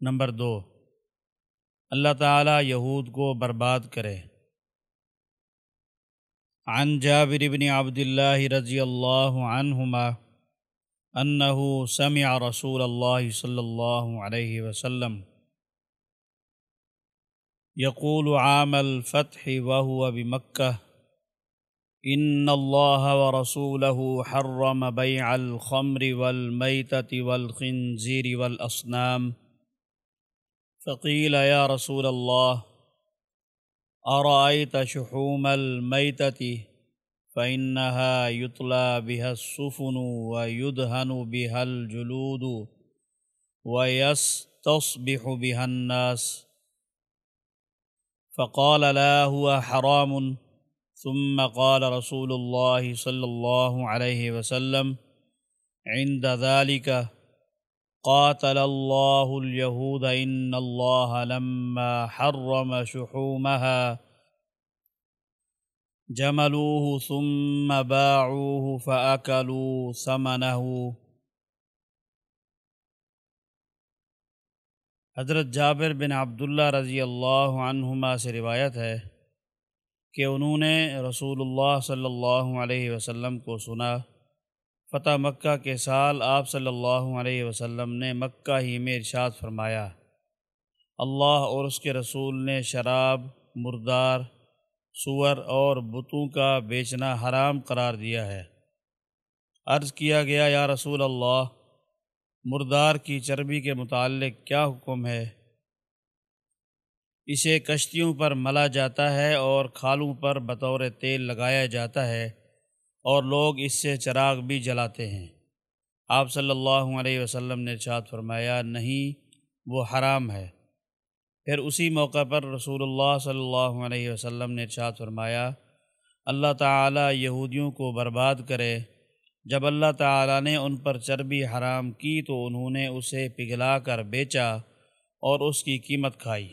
Number دو۔ اللہ تعالی یہود کو برباد کرے۔ عن جابر بن عبد الله رضی اللہ عنہما انه سمع رسول الله صلی اللہ علیہ وسلم يقول عام الفتح وهو بمكة إن الله ورسوله حرم بيع الخمر والميتة والخنزير والأصنام فقيل يا رسول الله، أرأيت شحوم الميتة؟ فإنها يطلى بها السفن ويدهن بها الجلود ويستصبح بها الناس. فقال لا هو حرام. ثم قال رسول الله صلى الله عليه وسلم، عند ذلك قاتل الله اليهود إن الله لما حرم شحومها جملوه ثم باعوه فأكلوا ثمنه. حضرت جابر بن عبداللہ رضی اللہ عنہما سے روایت ہے کہ انہوں نے رسول اللہ صلی اللہ علیہ وسلم کو سنا فتح مکہ کے سال آپ صلی اللہ علیہ وسلم نے مکہ ہی میں ارشاد فرمایا۔ اللہ اور اس کے رسول نے شراب، مردار، سور اور بتوں کا بیچنا حرام قرار دیا ہے۔ عرض کیا گیا، یا رسول اللہ، مردار کی چربی کے متعلق کیا حکم ہے؟ اسے کشتیوں پر ملا جاتا ہے اور کھالوں پر بطور تیل لگایا جاتا ہے۔ اور لوگ اس سے چراغ بھی جلاتے ہیں۔ آپ صلی اللہ علیہ وسلم نے ارشاد فرمایا، نہیں، وہ حرام ہے۔ پھر اسی موقع پر رسول اللہ صلی اللہ علیہ وسلم نے ارشاد فرمایا، اللہ تعالی یہودیوں کو برباد کرے۔ جب اللہ تعالیٰ نے ان پر چربی حرام کی تو انہوں نے اسے پگھلا کر بیچا اور اس کی قیمت کھائی۔